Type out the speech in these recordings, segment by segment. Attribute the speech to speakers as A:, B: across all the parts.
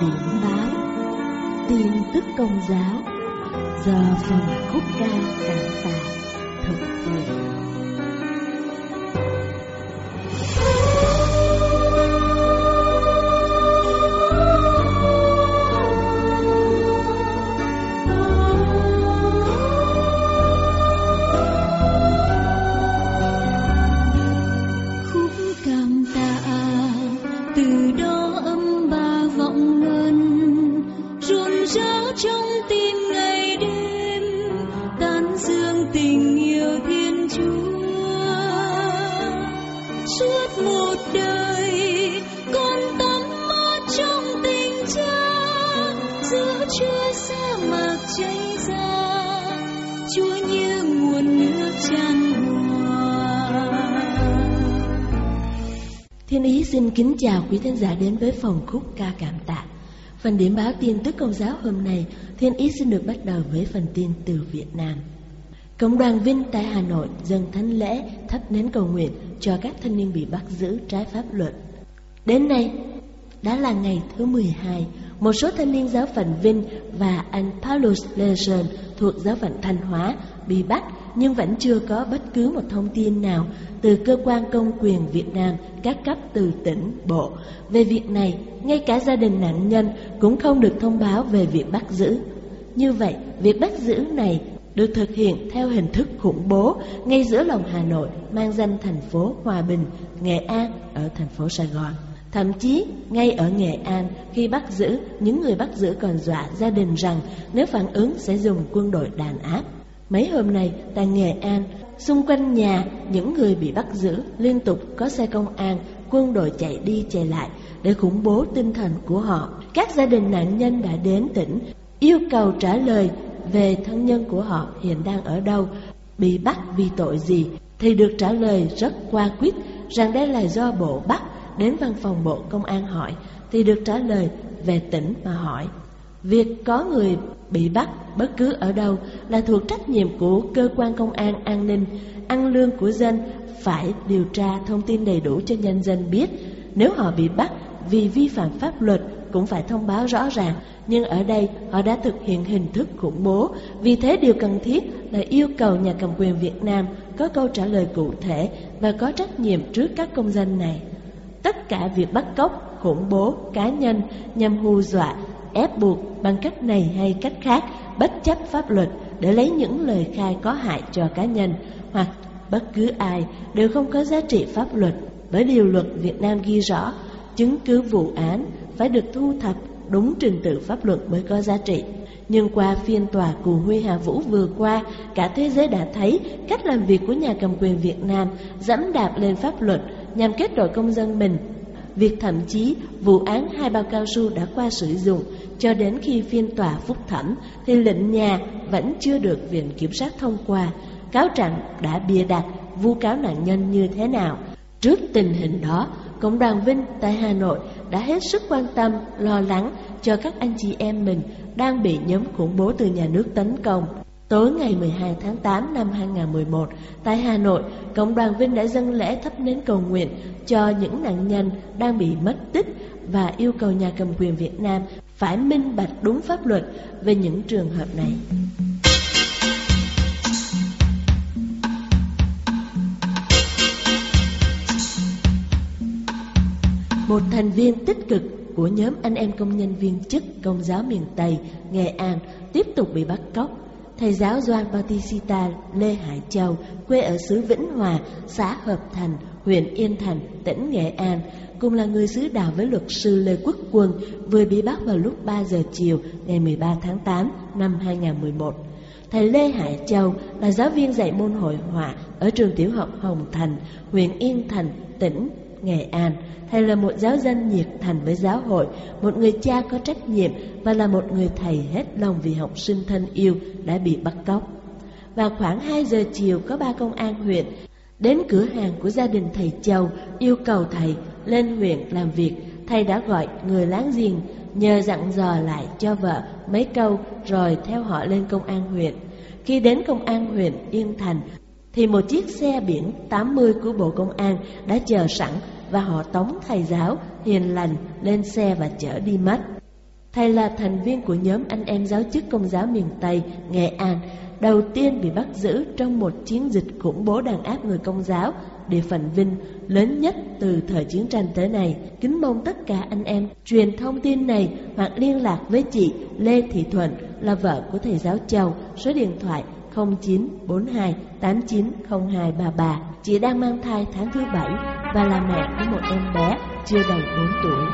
A: điểm báo tin tức công giáo giờ phần khúc ca cảm tạ thực hiện. Kính chào quý thính giả đến với phòng khúc ca cảm tạ. Phần điểm báo tin tức công giáo hôm nay, Thiên Ý xin được bắt đầu với phần tin từ Việt Nam. Cộng đoàn Vinh tại Hà Nội dâng thánh lễ thắp nến cầu nguyện cho các thanh niên bị bắt giữ trái pháp luật. Đến nay, đã là ngày thứ 12, một số thanh niên giáo phận Vinh và anh Paulus Lesion thuộc giáo phận Thanh Hóa bị bắt nhưng vẫn chưa có bất cứ một thông tin nào từ cơ quan công quyền Việt Nam các cấp từ tỉnh, bộ về việc này. Ngay cả gia đình nạn nhân cũng không được thông báo về việc bắt giữ. Như vậy, việc bắt giữ này được thực hiện theo hình thức khủng bố ngay giữa lòng Hà Nội mang danh thành phố Hòa Bình, Nghệ An ở thành phố Sài Gòn. Thậm chí, ngay ở Nghệ An, khi bắt giữ, những người bắt giữ còn dọa gia đình rằng nếu phản ứng sẽ dùng quân đội đàn áp. Mấy hôm nay, tại Nghệ An, xung quanh nhà những người bị bắt giữ liên tục có xe công an, quân đội chạy đi chạy lại để khủng bố tinh thần của họ. Các gia đình nạn nhân đã đến tỉnh yêu cầu trả lời về thân nhân của họ hiện đang ở đâu, bị bắt vì tội gì, thì được trả lời rất qua quyết rằng đây là do bộ bắt đến văn phòng bộ công an hỏi thì được trả lời về tỉnh mà hỏi. Việc có người bị bắt bất cứ ở đâu là thuộc trách nhiệm của cơ quan công an an ninh, ăn lương của dân phải điều tra thông tin đầy đủ cho nhân dân biết. Nếu họ bị bắt vì vi phạm pháp luật cũng phải thông báo rõ ràng, nhưng ở đây họ đã thực hiện hình thức khủng bố. Vì thế điều cần thiết là yêu cầu nhà cầm quyền Việt Nam có câu trả lời cụ thể và có trách nhiệm trước các công dân này. Tất cả việc bắt cóc, khủng bố, cá nhân nhằm hù dọa, ép buộc bằng cách này hay cách khác, bất chấp pháp luật để lấy những lời khai có hại cho cá nhân hoặc bất cứ ai đều không có giá trị pháp luật. Bởi điều luật Việt Nam ghi rõ, chứng cứ vụ án phải được thu thập đúng trình tự pháp luật mới có giá trị. Nhưng qua phiên tòa cù Huy Hà Vũ vừa qua, cả thế giới đã thấy cách làm việc của nhà cầm quyền Việt Nam dẫm đạp lên pháp luật nhằm kết tội công dân mình. Việc thậm chí vụ án hai bao cao su đã qua sử dụng cho đến khi phiên tòa phúc thẩm thì lệnh nhà vẫn chưa được Viện Kiểm sát thông qua. Cáo trạng đã bịa đặt vu cáo nạn nhân như thế nào. Trước tình hình đó, Cộng đoàn Vinh tại Hà Nội đã hết sức quan tâm, lo lắng cho các anh chị em mình đang bị nhóm khủng bố từ nhà nước tấn công. Tối ngày 12 tháng 8 năm 2011, tại Hà Nội, Cộng đoàn Vinh đã dâng lễ thắp nến cầu nguyện cho những nạn nhân đang bị mất tích và yêu cầu nhà cầm quyền Việt Nam phải minh bạch đúng pháp luật về những trường hợp này. Một thành viên tích cực của nhóm anh em công nhân viên chức công giáo miền Tây, Nghệ An tiếp tục bị bắt cóc. Thầy giáo Doan Bautista Lê Hải Châu, quê ở xứ Vĩnh Hòa, xã Hợp Thành, huyện Yên Thành, tỉnh Nghệ An, cùng là người xứ đào với luật sư Lê Quốc Quân, vừa bị bắt vào lúc 3 giờ chiều ngày 13 tháng 8 năm 2011. Thầy Lê Hải Châu là giáo viên dạy môn hội họa ở trường tiểu học Hồng Thành, huyện Yên Thành, tỉnh Nghệ An. Thầy là một giáo dân nhiệt thành với giáo hội, một người cha có trách nhiệm và là một người thầy hết lòng vì học sinh thân yêu đã bị bắt cóc. Vào khoảng 2 giờ chiều có ba công an huyện đến cửa hàng của gia đình thầy Châu yêu cầu thầy lên huyện làm việc. Thầy đã gọi người láng giềng nhờ dặn dò lại cho vợ mấy câu rồi theo họ lên công an huyện. Khi đến công an huyện Yên Thành thì một chiếc xe biển 80 của Bộ Công an đã chờ sẵn và họ tống thầy giáo hiền lành lên xe và chở đi mất. Thầy là thành viên của nhóm anh em giáo chức công giáo miền Tây, Nghệ An, đầu tiên bị bắt giữ trong một chiến dịch khủng bố đàn áp người công giáo địa phận Vinh lớn nhất từ thời chiến tranh tới này. Kính mong tất cả anh em truyền thông tin này hoặc liên lạc với chị Lê Thị Thuận là vợ của thầy giáo Châu, số điện thoại 0942 890233. Chị đang mang thai tháng thứ bảy và là mẹ của một em bé chưa đầy 4 tuổi.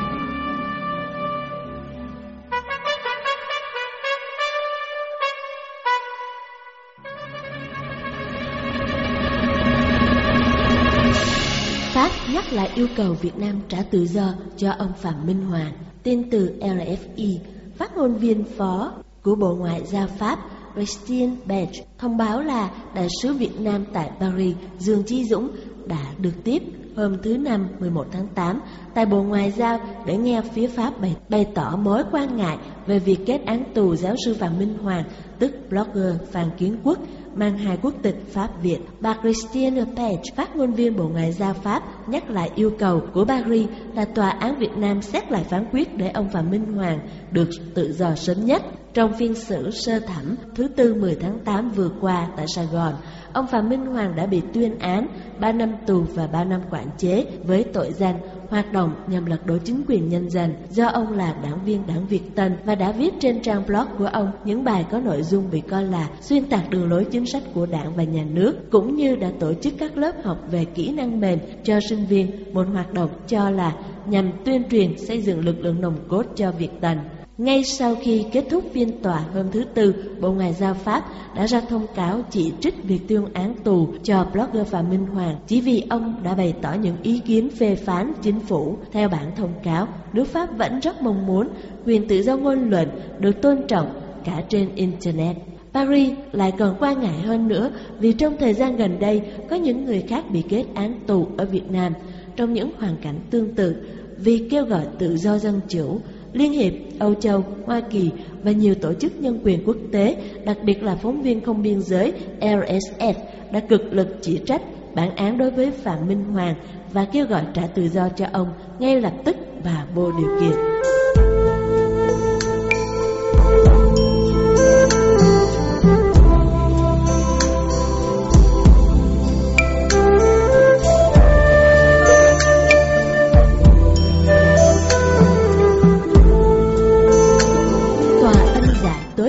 A: Pháp nhắc lại yêu cầu Việt Nam trả tự do cho ông Phạm Minh Hoàng. Tin từ LFI, phát ngôn viên phó của Bộ Ngoại giao Pháp Christian Bench thông báo là đại sứ Việt Nam tại Paris Dương Chí Dũng đã được tiếp hôm thứ Năm 11 tháng 8 tại Bộ Ngoại giao để nghe phía Pháp bày, bày tỏ mối quan ngại về việc kết án tù giáo sư Phạm Minh Hoàng, tức blogger Phan Kiến Quốc, mang hai quốc tịch Pháp Việt. Bà Christine Page, phát ngôn viên Bộ Ngoại giao Pháp, nhắc lại yêu cầu của Paris là tòa án Việt Nam xét lại phán quyết để ông Phạm Minh Hoàng được tự do sớm nhất. Trong phiên xử sơ thẩm thứ Tư 10 tháng 8 vừa qua tại Sài Gòn, ông Phạm Minh Hoàng đã bị tuyên án 3 năm tù và 3 năm quản chế với tội danh hoạt động nhằm lật đổ chính quyền nhân dân do ông là đảng viên đảng Việt Tân và đã viết trên trang blog của ông những bài có nội dung bị coi là xuyên tạc đường lối chính sách của đảng và nhà nước, cũng như đã tổ chức các lớp học về kỹ năng mềm cho sinh viên, một hoạt động cho là nhằm tuyên truyền xây dựng lực lượng nồng cốt cho Việt Tân. Ngay sau khi kết thúc phiên tòa hôm thứ Tư, Bộ Ngoại giao Pháp đã ra thông cáo chỉ trích việc tuyên án tù cho blogger Phạm Minh Hoàng chỉ vì ông đã bày tỏ những ý kiến phê phán chính phủ. Theo bản thông cáo, nước Pháp vẫn rất mong muốn quyền tự do ngôn luận được tôn trọng cả trên Internet. Paris lại còn quan ngại hơn nữa vì trong thời gian gần đây có những người khác bị kết án tù ở Việt Nam trong những hoàn cảnh tương tự vì kêu gọi tự do dân chủ Liên hiệp, Âu Châu, Hoa Kỳ và nhiều tổ chức nhân quyền quốc tế, đặc biệt là phóng viên không biên giới RSF đã cực lực chỉ trách bản án đối với Phạm Minh Hoàng và kêu gọi trả tự do cho ông ngay lập tức và vô điều kiện.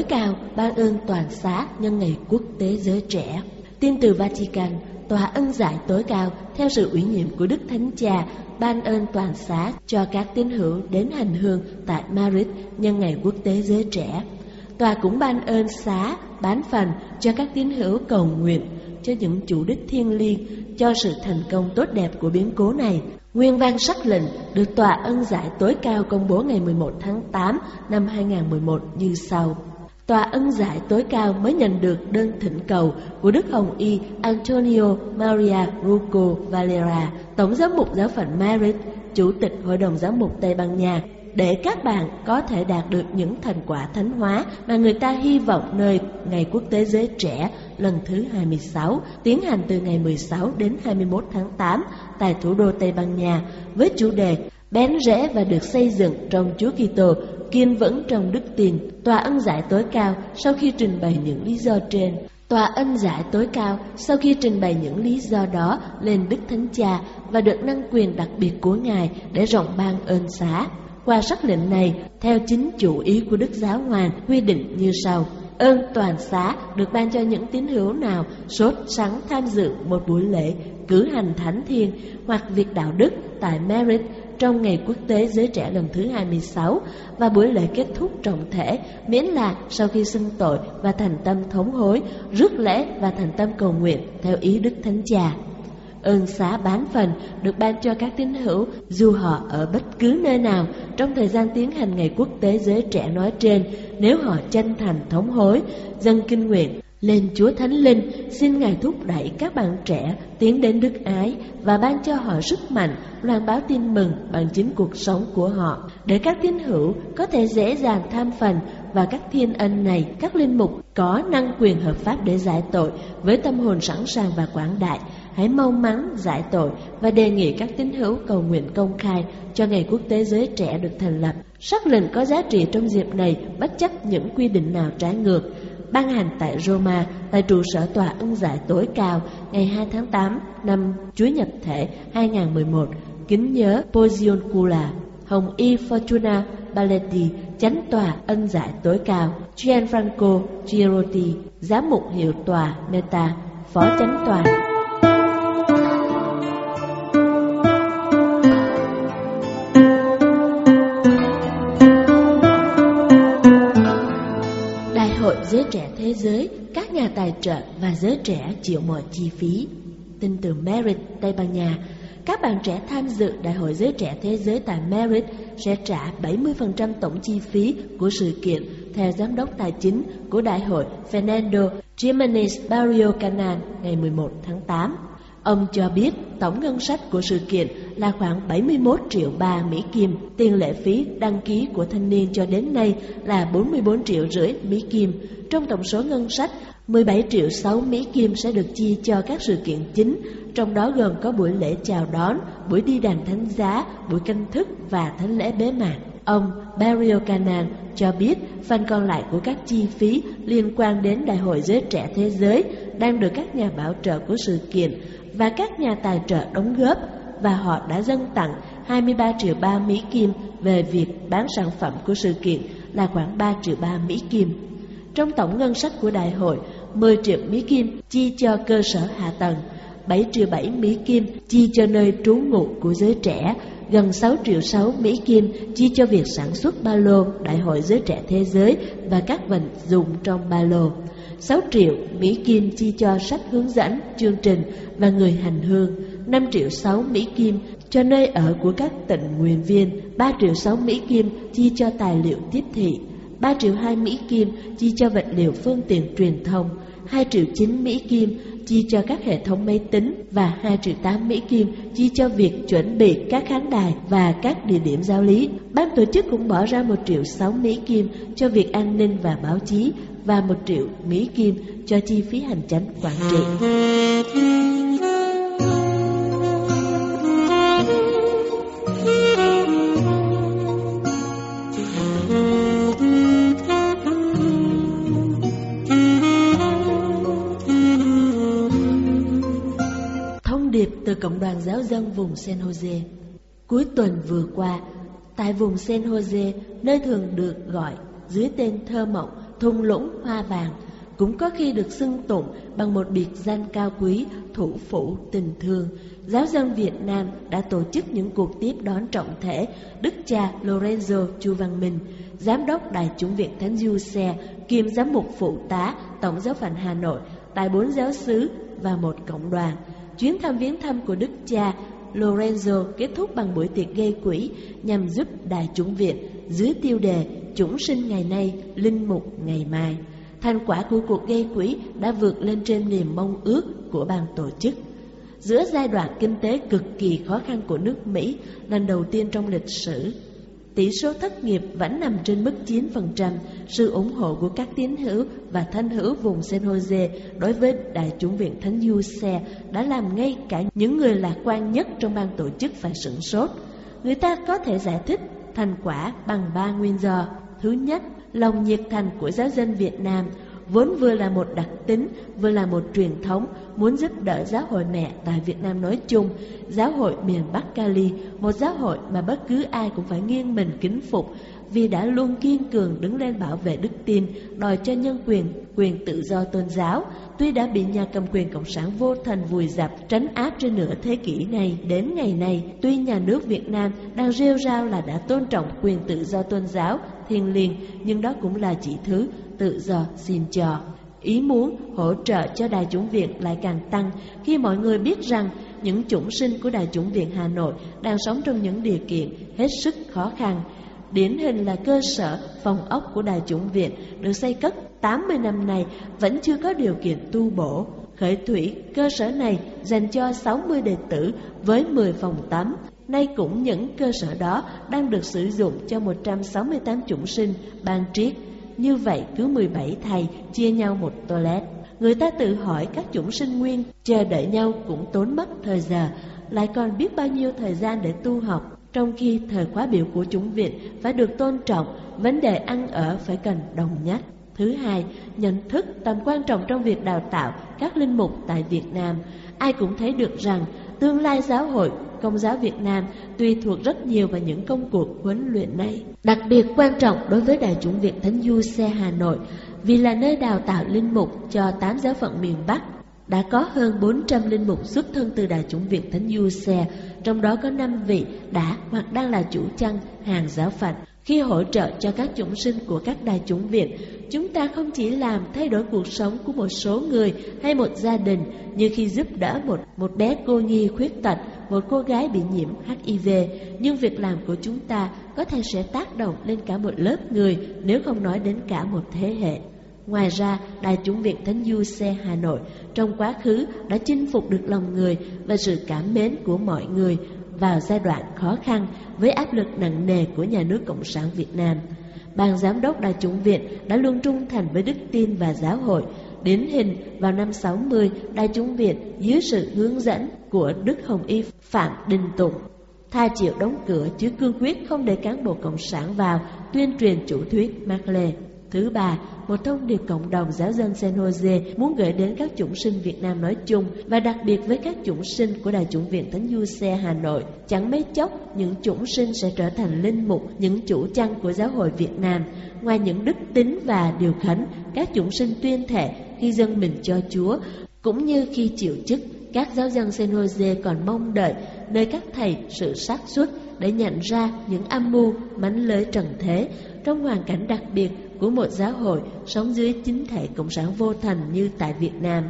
A: Cao ban ơn toàn xá nhân ngày quốc tế giới trẻ. Tin từ Vatican, Tòa ân giải tối cao theo sự ủy nhiệm của Đức Thánh Cha ban ơn toàn xá cho các tín hữu đến hành hương tại Madrid nhân ngày quốc tế giới trẻ. Tòa cũng ban ơn xá bán phần cho các tín hữu cầu nguyện cho những chủ đích thiêng liêng cho sự thành công tốt đẹp của biến cố này. Nguyên văn sắc lệnh được Tòa ân giải tối cao công bố ngày 11 tháng 8 năm 2011 như sau. Tòa ân giải tối cao mới nhận được đơn thỉnh cầu của Đức Hồng Y Antonio Maria Rucco Valera, Tổng giám mục giáo phận Madrid, Chủ tịch Hội đồng giám mục Tây Ban Nha, để các bạn có thể đạt được những thành quả thánh hóa mà người ta hy vọng nơi Ngày Quốc tế Giới Trẻ lần thứ 26, tiến hành từ ngày 16 đến 21 tháng 8 tại thủ đô Tây Ban Nha với chủ đề bén rễ và được xây dựng trong Chúa Kitô kiên vững trong đức tin. Tòa ân giải tối cao sau khi trình bày những lý do trên, Tòa ân giải tối cao sau khi trình bày những lý do đó lên Đức Thánh Cha và được năng quyền đặc biệt của Ngài để rộng ban ơn xá. Qua sắc lệnh này, theo chính chủ ý của Đức Giáo Hoàng quy định như sau. Ơn toàn xá được ban cho những tín hữu nào sốt sắng tham dự một buổi lễ cử hành thánh thiên hoặc việc đạo đức tại Merit trong ngày quốc tế giới trẻ lần thứ 26 và buổi lễ kết thúc trọng thể miễn là sau khi xưng tội và thành tâm thống hối, rước lễ và thành tâm cầu nguyện theo ý Đức Thánh Cha. Ơn xá bán phần được ban cho các tín hữu dù họ ở bất cứ nơi nào trong thời gian tiến hành ngày quốc tế giới trẻ nói trên nếu họ chân thành thống hối, dâng kinh nguyện lên Chúa Thánh Linh, xin Ngài thúc đẩy các bạn trẻ tiến đến đức ái và ban cho họ sức mạnh loan báo tin mừng bằng chính cuộc sống của họ, để các tín hữu có thể dễ dàng tham phần và các thiên ân này, các linh mục có năng quyền hợp pháp để giải tội với tâm hồn sẵn sàng và quảng đại, hãy mau mắn giải tội và đề nghị các tín hữu cầu nguyện công khai cho Ngày Quốc tế Giới Trẻ được thành lập. Sắc lệnh có giá trị trong dịp này bất chấp những quy định nào trái ngược. Ban hành tại Roma, tại trụ sở tòa ân giải tối cao ngày 2 tháng 8 năm Chúa Nhật Thể 2011, kính nhớ Pozioncula, Hồng Y Fortuna Baletti, chánh tòa ân giải tối cao, Gianfranco Girotti, giám mục hiệu tòa Meta, phó chánh tòa. Giới trẻ thế giới, các nhà tài trợ và giới trẻ chịu mọi chi phí. Tin từ Merit, Tây Ban Nha, các bạn trẻ tham dự Đại hội Giới Trẻ Thế Giới tại Merit sẽ trả 70% tổng chi phí của sự kiện theo Giám đốc Tài chính của Đại hội Fernando Jimenez Barrio Canan ngày 11 tháng 8. Ông cho biết tổng ngân sách của sự kiện là khoảng 71 triệu ba Mỹ Kim. Tiền lệ phí đăng ký của thanh niên cho đến nay là 44 triệu rưỡi Mỹ Kim. Trong tổng số ngân sách, 17 triệu 6 Mỹ Kim sẽ được chi cho các sự kiện chính, trong đó gồm có buổi lễ chào đón, buổi đi đàn thánh giá, buổi canh thức và thánh lễ bế mạc. Ông Barrio Canan cho biết phần còn lại của các chi phí liên quan đến Đại hội Giới Trẻ Thế Giới đang được các nhà bảo trợ của sự kiện và các nhà tài trợ đóng góp và họ đã dâng tặng 23 triệu 3 Mỹ Kim về việc bán sản phẩm của sự kiện là khoảng 3 triệu 3 Mỹ Kim. Trong tổng ngân sách của đại hội, 10 triệu Mỹ Kim chi cho cơ sở hạ tầng, 7 triệu 7 Mỹ Kim chi cho nơi trú ngụ của giới trẻ, gần 6 triệu 6 Mỹ Kim chi cho việc sản xuất ba lô Đại hội Giới Trẻ Thế Giới và các vật dụng trong ba lô. 6 triệu Mỹ Kim chi cho sách hướng dẫn, chương trình và người hành hương, 5 triệu 6 Mỹ Kim cho nơi ở của các tình nguyện viên, 3 triệu 6 Mỹ Kim chi cho tài liệu tiếp thị, 3 triệu 2 Mỹ Kim chi cho vật liệu phương tiện truyền thông, 2 triệu 9 Mỹ Kim chi cho các hệ thống máy tính và 2 triệu 8 Mỹ Kim, chi cho việc chuẩn bị các khán đài và các địa điểm giao lý. Ban tổ chức cũng bỏ ra 1 triệu 6 Mỹ Kim cho việc an ninh và báo chí và 1 triệu Mỹ Kim cho chi phí hành chánh quản trị. Từ Giáo dân vùng San Jose Cuối tuần vừa qua, tại vùng San Jose, nơi thường được gọi dưới tên thơ mộng thung lũng hoa vàng, cũng có khi được xưng tụng bằng một biệt danh cao quý thủ phủ tình thương. Giáo dân Việt Nam đã tổ chức những cuộc tiếp đón trọng thể Đức cha Lorenzo Chu Văn Minh, Giám đốc Đại chủng viện Thánh Du Xe, kiêm giám mục phụ tá Tổng giáo phận Hà Nội, tại bốn giáo xứ và một cộng đoàn. Chuyến thăm viếng thăm của Đức cha Lorenzo kết thúc bằng buổi tiệc gây quỹ nhằm giúp Đại chúng viện dưới tiêu đề "chúng sinh ngày nay, linh mục ngày mai. Thành quả của cuộc gây quỹ đã vượt lên trên niềm mong ước của ban tổ chức. Giữa giai đoạn kinh tế cực kỳ khó khăn của nước Mỹ lần đầu tiên trong lịch sử, tỷ số thất nghiệp vẫn nằm trên mức 9%, sự ủng hộ của các tín hữu và thân hữu vùng San Jose đối với Đại chủng viện Thánh Du Xe đã làm ngay cả những người lạc quan nhất trong ban tổ chức phải sửng sốt. Người ta có thể giải thích thành quả bằng ba nguyên do. Thứ nhất, lòng nhiệt thành của giáo dân Việt Nam vốn vừa là một đặc tính, vừa là một truyền thống muốn giúp đỡ giáo hội mẹ tại Việt Nam nói chung, giáo hội miền Bắc Cali, một giáo hội mà bất cứ ai cũng phải nghiêng mình kính phục vì đã luôn kiên cường đứng lên bảo vệ đức tin, đòi cho nhân quyền, quyền tự do tôn giáo. Tuy đã bị nhà cầm quyền Cộng sản vô thành vùi dập, trấn áp trên nửa thế kỷ này, đến ngày này, tuy nhà nước Việt Nam đang rêu rao là đã tôn trọng quyền tự do tôn giáo, thiêng liêng, nhưng đó cũng là chỉ thứ tự do xin cho. Ý muốn hỗ trợ cho đại chúng viện lại càng tăng khi mọi người biết rằng những chủng sinh của đại chúng viện Hà Nội đang sống trong những điều kiện hết sức khó khăn. Điển hình là cơ sở phòng ốc của Đài chủng viện được xây cất 80 năm nay vẫn chưa có điều kiện tu bổ. Khởi thủy, cơ sở này dành cho 60 đệ tử với 10 phòng tắm. Nay cũng những cơ sở đó đang được sử dụng cho 168 chủng sinh ban triết. Như vậy cứ 17 thầy chia nhau một toilet. Người ta tự hỏi các chủng sinh nguyên chờ đợi nhau cũng tốn mất thời giờ, lại còn biết bao nhiêu thời gian để tu học. Trong khi thời khóa biểu của chúng viện phải được tôn trọng, vấn đề ăn ở phải cần đồng nhất. Thứ hai, nhận thức tầm quan trọng trong việc đào tạo các linh mục tại Việt Nam. Ai cũng thấy được rằng tương lai giáo hội Công giáo Việt Nam tùy thuộc rất nhiều vào những công cuộc huấn luyện này. Đặc biệt quan trọng đối với Đại chúng Việt Thánh Du Xe Hà Nội vì là nơi đào tạo linh mục cho tám giáo phận miền Bắc. Đã có hơn 400 linh mục xuất thân từ Đại chúng Việt Thánh Du Xe, trong đó có 5 vị đã hoặc đang là chủ chăn hàng giáo phận. Khi hỗ trợ cho các chúng sinh của các đại chúng Việt, chúng ta không chỉ làm thay đổi cuộc sống của một số người hay một gia đình như khi giúp đỡ một một bé cô nhi khuyết tật, một cô gái bị nhiễm HIV, nhưng việc làm của chúng ta có thể sẽ tác động lên cả một lớp người nếu không nói đến cả một thế hệ. Ngoài ra, Đại chúng Việt Thánh Du Xe Hà Nội trong quá khứ đã chinh phục được lòng người và sự cảm mến của mọi người vào giai đoạn khó khăn với áp lực nặng nề của nhà nước Cộng sản Việt Nam. Ban giám đốc Đại chúng Viện đã luôn trung thành với đức tin và giáo hội. Đến hình vào năm 60, Đại chúng Viện dưới sự hướng dẫn của Đức Hồng Y Phạm Đình Tụng tha chịu đóng cửa chứ cương quyết không để cán bộ cộng sản vào tuyên truyền chủ thuyết Mác Lê. Thứ ba, một thông điệp cộng đồng giáo dân San Jose muốn gửi đến các chủng sinh Việt Nam nói chung và đặc biệt với các chủng sinh của Đại chủng viện Thánh Du Xe Hà Nội. Chẳng mấy chốc, những chủng sinh sẽ trở thành linh mục, những chủ chăn của giáo hội Việt Nam. Ngoài những đức tính và điều khấn, các chủng sinh tuyên thệ khi dâng mình cho Chúa, cũng như khi chịu chức, các giáo dân San Jose còn mong đợi nơi các thầy sự xác suất để nhận ra những âm mưu mánh lưới trần thế trong hoàn cảnh đặc biệt của một giáo hội sống dưới chính thể cộng sản vô thành như tại Việt Nam.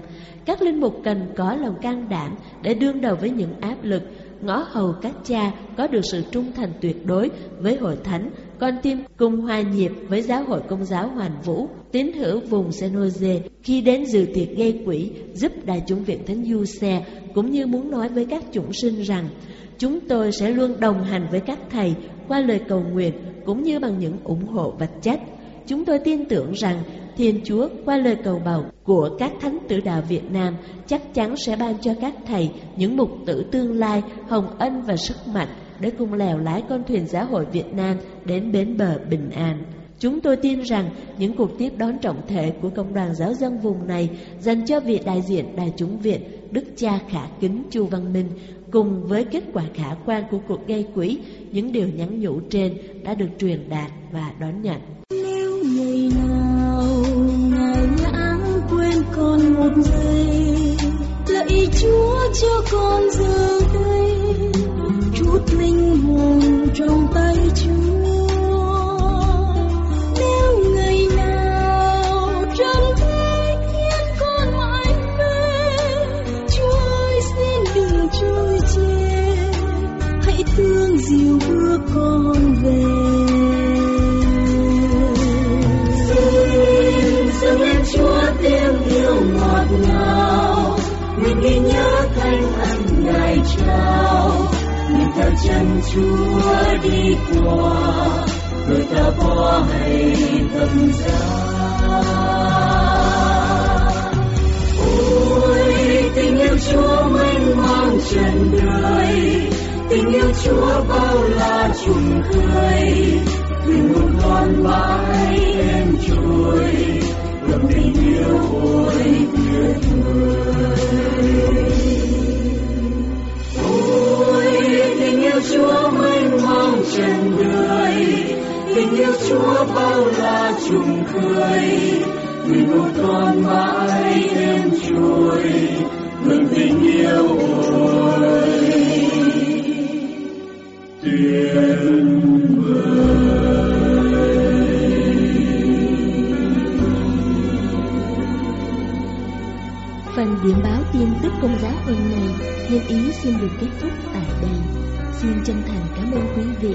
A: Các linh mục cần có lòng can đảm để đương đầu với những áp lực, ngõ hầu các cha có được sự trung thành tuyệt đối với hội thánh, con tim cùng hòa nhịp với giáo hội công giáo hoàn vũ, tín hữu vùng San Jose khi đến dự tiệc gây quỹ giúp đại chúng viện thánh du xe cũng như muốn nói với các chủng sinh rằng chúng tôi sẽ luôn đồng hành với các thầy qua lời cầu nguyện cũng như bằng những ủng hộ vật chất. Chúng tôi tin tưởng rằng Thiên Chúa qua lời cầu bầu của các thánh tử đạo Việt Nam chắc chắn sẽ ban cho các thầy những mục tử tương lai, hồng ân và sức mạnh để cùng lèo lái con thuyền giáo hội Việt Nam đến bến bờ bình an. Chúng tôi tin rằng những cuộc tiếp đón trọng thể của công đoàn giáo dân vùng này dành cho vị đại diện đại chúng Việt, Đức cha khả kính Chu Văn Minh cùng với kết quả khả quan của cuộc gây quỹ, những điều nhắn nhủ trên đã được truyền đạt và đón nhận.
B: Một giây, lạy Chúa cho con giờ đây chút linh hồn trong tay Chúa.
C: Tâm giá ôi, tình yêu chúa mênh mang trần đời tình yêu chúa bao la trùng khơi thuyền một con mãi em trôi ngập tình yêu ôi tuyệt vời ôi tình yêu chúa mênh mang trần đời tình yêu chúa bao la trùng khơi. Người một con mãi đêm trôi mừng tình yêu ôi.
A: Phần điểm báo tin tức công giáo hôm nay nhân ý xin được kết thúc tại đây. Xin chân thành cảm ơn quý vị